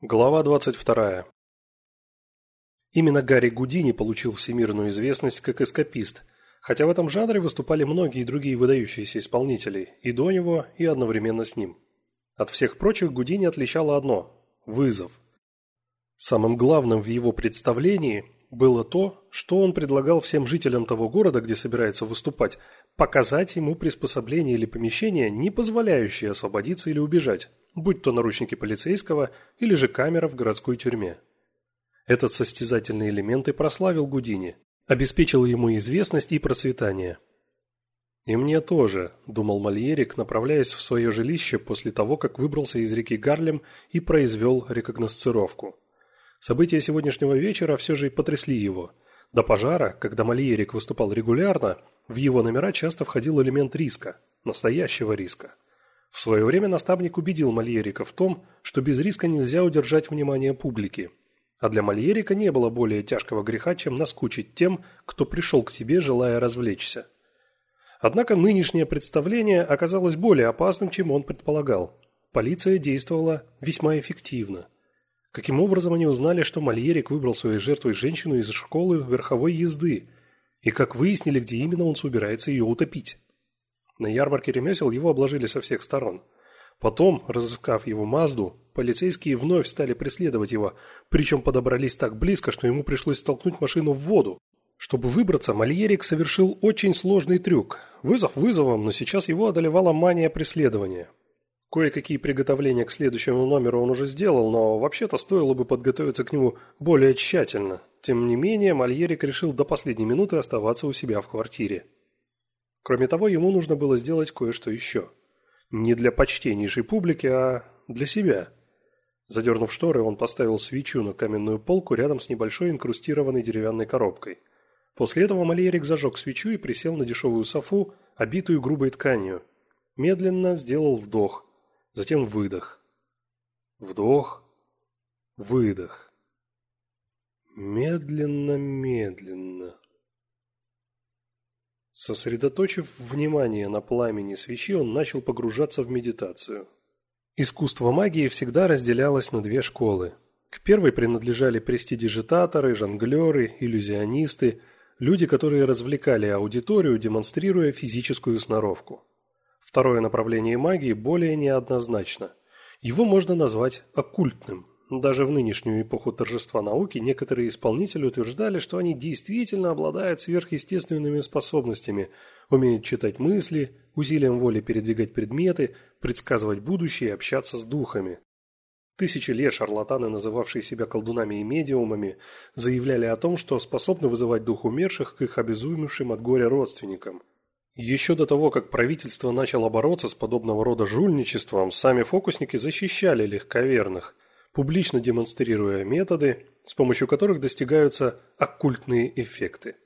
Глава 22. Именно Гарри Гудини получил всемирную известность как эскапист, хотя в этом жанре выступали многие другие выдающиеся исполнители, и до него, и одновременно с ним. От всех прочих Гудини отличало одно – вызов. Самым главным в его представлении было то, что он предлагал всем жителям того города, где собирается выступать, показать ему приспособление или помещение, не позволяющее освободиться или убежать, будь то наручники полицейского или же камера в городской тюрьме. Этот состязательный элемент и прославил Гудини, обеспечил ему известность и процветание. «И мне тоже», – думал Мальерик, направляясь в свое жилище после того, как выбрался из реки Гарлем и произвел рекогносцировку. События сегодняшнего вечера все же и потрясли его. До пожара, когда Мальерик выступал регулярно, в его номера часто входил элемент риска, настоящего риска. В свое время наставник убедил Мальерика в том, что без риска нельзя удержать внимание публики. А для Мальерика не было более тяжкого греха, чем наскучить тем, кто пришел к тебе, желая развлечься. Однако нынешнее представление оказалось более опасным, чем он предполагал. Полиция действовала весьма эффективно. Каким образом они узнали, что Мальерик выбрал своей жертвой женщину из школы верховой езды, и как выяснили, где именно он собирается ее утопить? На ярмарке ремесел его обложили со всех сторон. Потом, разыскав его Мазду, полицейские вновь стали преследовать его, причем подобрались так близко, что ему пришлось столкнуть машину в воду. Чтобы выбраться, Мальерик совершил очень сложный трюк. Вызов вызовом, но сейчас его одолевала мания преследования. Кое-какие приготовления к следующему номеру он уже сделал, но вообще-то стоило бы подготовиться к нему более тщательно. Тем не менее, Мальерик решил до последней минуты оставаться у себя в квартире. Кроме того, ему нужно было сделать кое-что еще. Не для почтеннейшей публики, а для себя. Задернув шторы, он поставил свечу на каменную полку рядом с небольшой инкрустированной деревянной коробкой. После этого Мальерик зажег свечу и присел на дешевую софу, обитую грубой тканью. Медленно сделал вдох, затем выдох. Вдох, выдох. Медленно-медленно. Сосредоточив внимание на пламени свечи, он начал погружаться в медитацию. Искусство магии всегда разделялось на две школы. К первой принадлежали престидижитаторы, жонглеры, иллюзионисты, люди, которые развлекали аудиторию, демонстрируя физическую сноровку. Второе направление магии более неоднозначно. Его можно назвать оккультным. Даже в нынешнюю эпоху торжества науки некоторые исполнители утверждали, что они действительно обладают сверхъестественными способностями, умеют читать мысли, усилием воли передвигать предметы, предсказывать будущее и общаться с духами. Тысячи лет шарлатаны, называвшие себя колдунами и медиумами, заявляли о том, что способны вызывать дух умерших к их обезумевшим от горя родственникам. Еще до того, как правительство начало бороться с подобного рода жульничеством, сами фокусники защищали легковерных – публично демонстрируя методы, с помощью которых достигаются оккультные эффекты.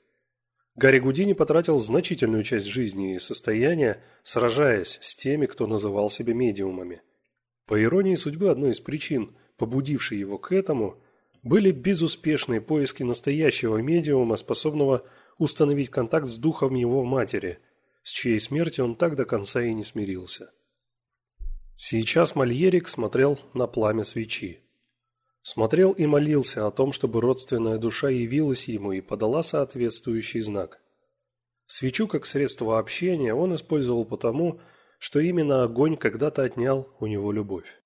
Гарри Гудини потратил значительную часть жизни и состояния, сражаясь с теми, кто называл себя медиумами. По иронии судьбы, одной из причин, побудившей его к этому, были безуспешные поиски настоящего медиума, способного установить контакт с духом его матери, с чьей смерти он так до конца и не смирился. Сейчас Мальерик смотрел на пламя свечи. Смотрел и молился о том, чтобы родственная душа явилась ему и подала соответствующий знак. Свечу как средство общения он использовал потому, что именно огонь когда-то отнял у него любовь.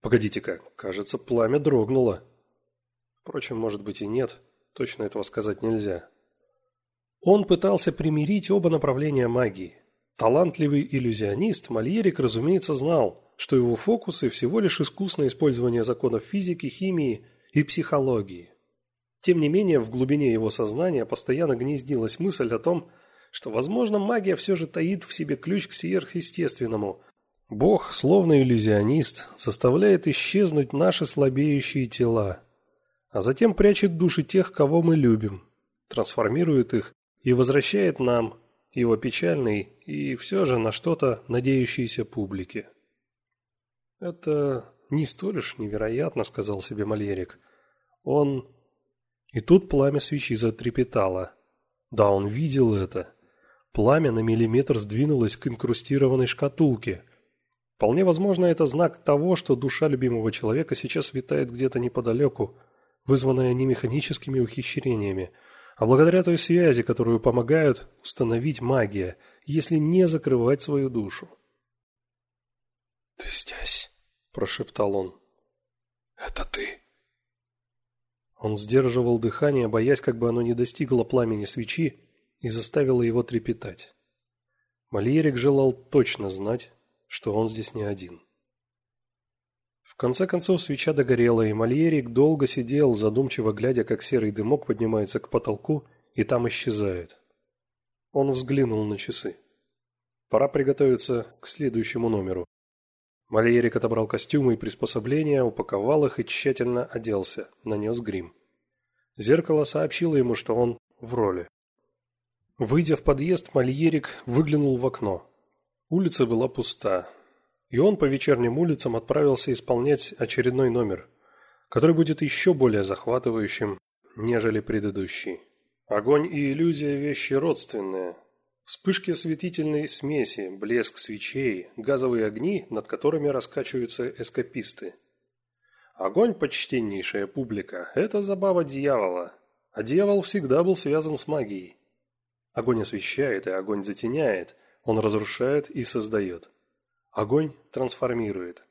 Погодите-ка, кажется, пламя дрогнуло. Впрочем, может быть и нет, точно этого сказать нельзя. Он пытался примирить оба направления магии. Талантливый иллюзионист Мальерик, разумеется, знал, что его фокусы всего лишь искусное использование законов физики, химии и психологии. Тем не менее, в глубине его сознания постоянно гнездилась мысль о том, что, возможно, магия все же таит в себе ключ к сверхъестественному. Бог, словно иллюзионист, заставляет исчезнуть наши слабеющие тела, а затем прячет души тех, кого мы любим, трансформирует их и возвращает нам, его печальной и все же на что-то надеющейся публике. «Это не столь уж невероятно», — сказал себе Мальерик. «Он...» И тут пламя свечи затрепетало. Да, он видел это. Пламя на миллиметр сдвинулось к инкрустированной шкатулке. Вполне возможно, это знак того, что душа любимого человека сейчас витает где-то неподалеку, вызванная не механическими ухищрениями, а благодаря той связи, которую помогают установить магия, если не закрывать свою душу. «Ты здесь?» – прошептал он. «Это ты?» Он сдерживал дыхание, боясь, как бы оно не достигло пламени свечи и заставило его трепетать. Мальерик желал точно знать, что он здесь не один. В конце концов свеча догорела, и Мальерик долго сидел, задумчиво глядя, как серый дымок поднимается к потолку и там исчезает. Он взглянул на часы. Пора приготовиться к следующему номеру. Мальерик отобрал костюмы и приспособления, упаковал их и тщательно оделся, нанес грим. Зеркало сообщило ему, что он в роли. Выйдя в подъезд, Мальерик выглянул в окно. Улица была пуста, и он по вечерним улицам отправился исполнять очередной номер, который будет еще более захватывающим, нежели предыдущий. Огонь и иллюзия – вещи родственные. Вспышки осветительной смеси, блеск свечей, газовые огни, над которыми раскачиваются эскаписты. Огонь – почтеннейшая публика – это забава дьявола, а дьявол всегда был связан с магией. Огонь освещает и огонь затеняет, он разрушает и создает. Огонь трансформирует.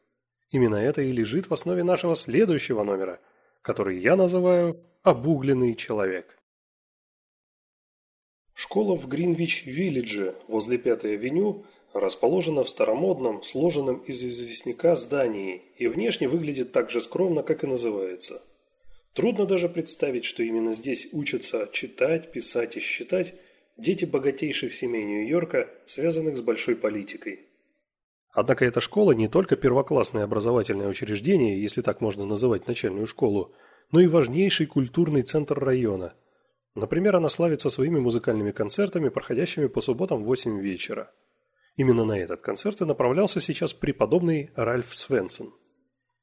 Именно это и лежит в основе нашего следующего номера, который я называю «Обугленный человек». Школа в Гринвич-Виллидже возле Пятой авеню расположена в старомодном, сложенном из известняка здании и внешне выглядит так же скромно, как и называется. Трудно даже представить, что именно здесь учатся читать, писать и считать дети богатейших семей Нью-Йорка, связанных с большой политикой. Однако эта школа не только первоклассное образовательное учреждение, если так можно называть начальную школу, но и важнейший культурный центр района. Например, она славится своими музыкальными концертами, проходящими по субботам в 8 вечера. Именно на этот концерт и направлялся сейчас преподобный Ральф Свенсон.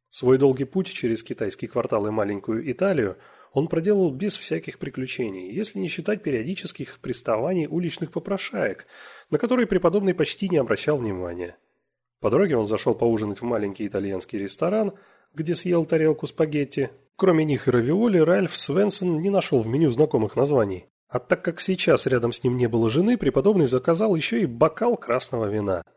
Свой долгий путь через китайский квартал и маленькую Италию – он проделал без всяких приключений, если не считать периодических приставаний уличных попрошаек, на которые преподобный почти не обращал внимания. По дороге он зашел поужинать в маленький итальянский ресторан, где съел тарелку спагетти. Кроме них и равиоли, Ральф Свенсон не нашел в меню знакомых названий. А так как сейчас рядом с ним не было жены, преподобный заказал еще и бокал красного вина –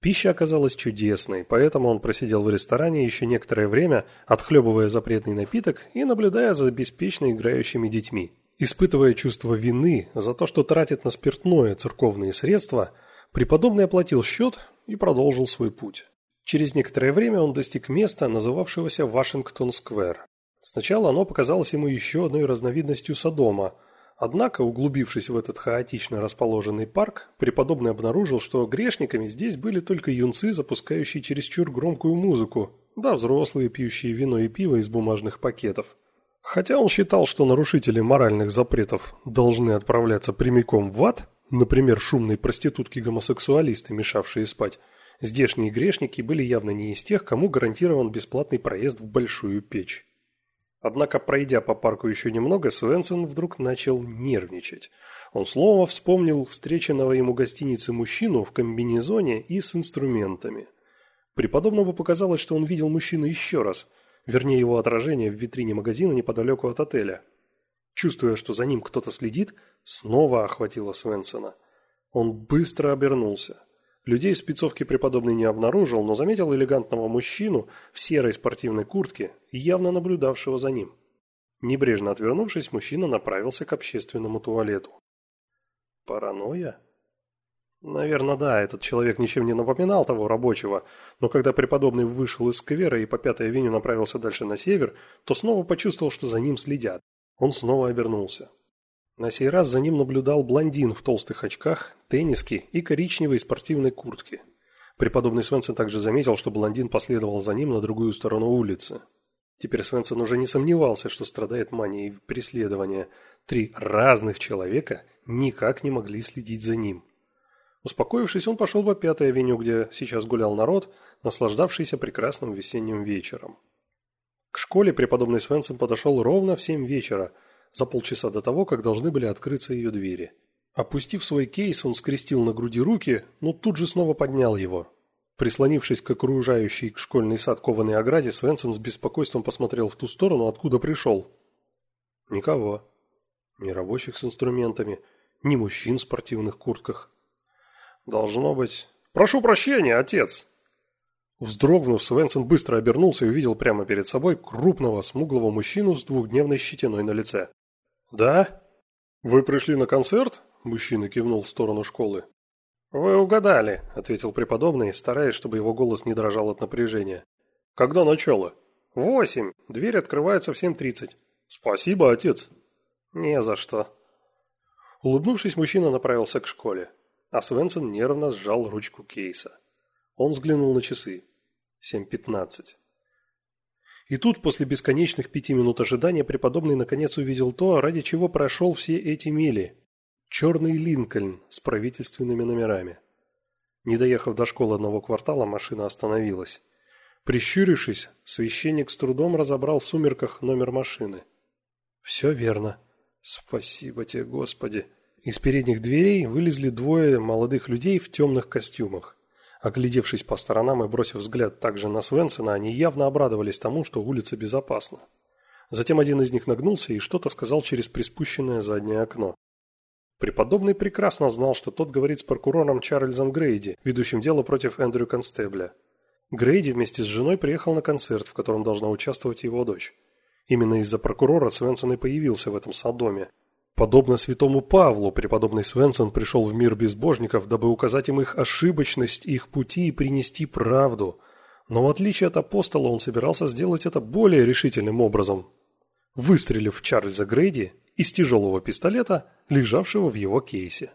Пища оказалась чудесной, поэтому он просидел в ресторане еще некоторое время, отхлебывая запретный напиток и наблюдая за беспечно играющими детьми. Испытывая чувство вины за то, что тратит на спиртное церковные средства, преподобный оплатил счет и продолжил свой путь. Через некоторое время он достиг места, называвшегося Вашингтон-сквер. Сначала оно показалось ему еще одной разновидностью Содома – Однако, углубившись в этот хаотично расположенный парк, преподобный обнаружил, что грешниками здесь были только юнцы, запускающие чересчур громкую музыку, да взрослые, пьющие вино и пиво из бумажных пакетов. Хотя он считал, что нарушители моральных запретов должны отправляться прямиком в ад, например, шумные проститутки-гомосексуалисты, мешавшие спать, здешние грешники были явно не из тех, кому гарантирован бесплатный проезд в большую печь. Однако, пройдя по парку еще немного, Свенсон вдруг начал нервничать. Он снова вспомнил встреченного ему гостинице мужчину в комбинезоне и с инструментами. Преподобному показалось, что он видел мужчину еще раз, вернее его отражение в витрине магазина неподалеку от отеля. Чувствуя, что за ним кто-то следит, снова охватило Свенсона. Он быстро обернулся. Людей в спецовке преподобный не обнаружил, но заметил элегантного мужчину в серой спортивной куртке, явно наблюдавшего за ним. Небрежно отвернувшись, мужчина направился к общественному туалету. Паранойя? Наверное, да, этот человек ничем не напоминал того рабочего, но когда преподобный вышел из сквера и по Пятой авеню направился дальше на север, то снова почувствовал, что за ним следят. Он снова обернулся. На сей раз за ним наблюдал блондин в толстых очках, тенниске и коричневой спортивной куртке. Преподобный Свенсон также заметил, что блондин последовал за ним на другую сторону улицы. Теперь Свенсон уже не сомневался, что страдает манией преследования. Три разных человека никак не могли следить за ним. Успокоившись, он пошел по Пятой авеню, где сейчас гулял народ, наслаждавшийся прекрасным весенним вечером. К школе преподобный Свенсон подошел ровно в семь вечера – за полчаса до того, как должны были открыться ее двери. Опустив свой кейс, он скрестил на груди руки, но тут же снова поднял его. Прислонившись к окружающей школьный сад кованой ограде, Свенсон с беспокойством посмотрел в ту сторону, откуда пришел. Никого. Ни рабочих с инструментами, ни мужчин в спортивных куртках. Должно быть... «Прошу прощения, отец!» Вздрогнув, Свенсон быстро обернулся и увидел прямо перед собой крупного, смуглого мужчину с двухдневной щетиной на лице. «Да? Вы пришли на концерт?» – мужчина кивнул в сторону школы. «Вы угадали», – ответил преподобный, стараясь, чтобы его голос не дрожал от напряжения. «Когда начало?» «Восемь. Дверь открывается в семь тридцать». «Спасибо, отец». «Не за что». Улыбнувшись, мужчина направился к школе, а Свенсон нервно сжал ручку кейса. Он взглянул на часы. Семь пятнадцать. И тут, после бесконечных пяти минут ожидания, преподобный наконец увидел то, ради чего прошел все эти мили. Черный Линкольн с правительственными номерами. Не доехав до школы одного квартала, машина остановилась. Прищурившись, священник с трудом разобрал в сумерках номер машины. «Все верно. Спасибо тебе, Господи!» Из передних дверей вылезли двое молодых людей в темных костюмах. Оглядевшись по сторонам и бросив взгляд также на Свенсона, они явно обрадовались тому, что улица безопасна. Затем один из них нагнулся и что-то сказал через приспущенное заднее окно. Преподобный прекрасно знал, что тот говорит с прокурором Чарльзом Грейди, ведущим дело против Эндрю Констебля. Грейди вместе с женой приехал на концерт, в котором должна участвовать его дочь. Именно из-за прокурора Свенсон и появился в этом садоме, Подобно святому Павлу, преподобный Свенсон пришел в мир безбожников, дабы указать им их ошибочность, их пути и принести правду. Но в отличие от апостола он собирался сделать это более решительным образом. Выстрелив в Чарльза Грейди из тяжелого пистолета, лежавшего в его кейсе.